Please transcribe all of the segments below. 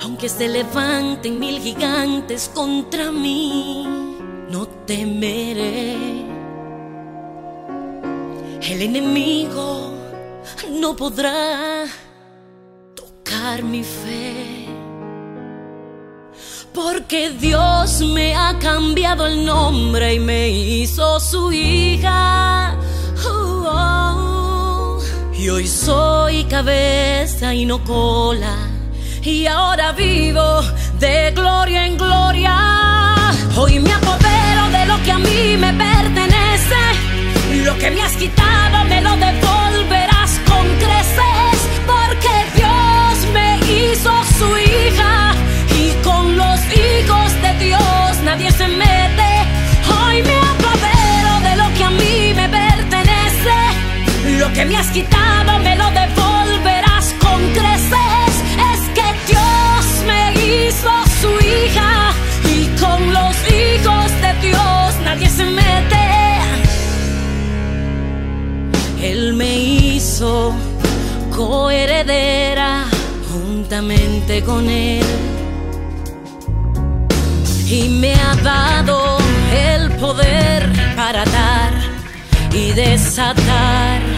Aunque se levanten mil gigantes contra mí, no temeré. El enemigo no podrá tocar mi fe. Porque Dios me ha cambiado el nombre y me hizo su hija. Oh, oh. Y hoy soy cabeza y no cola y ahora vivo de gloria en gloria. Hoy me apodero de lo que a mí me pertenece, lo que me has quitado lo que me has quitado me lo devolverás con creces. Él me hizo coheredera juntamente con Él. Y me ha dado el poder para dar y desatar.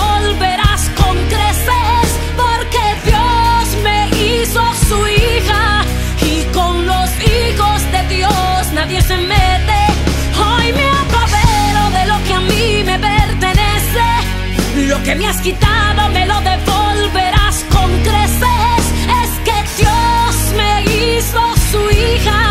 que me has quitado me lo devolverás con creces, es que Dios me hizo su hija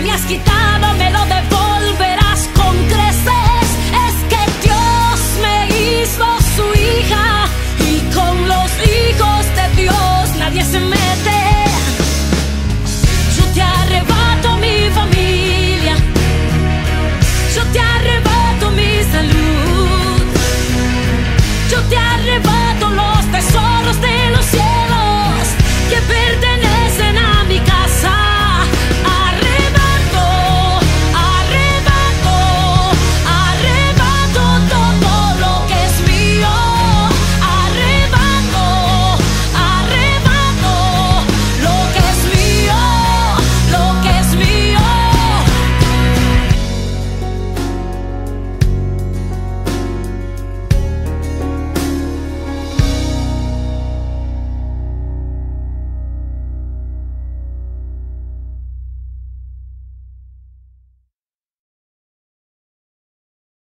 me has quitado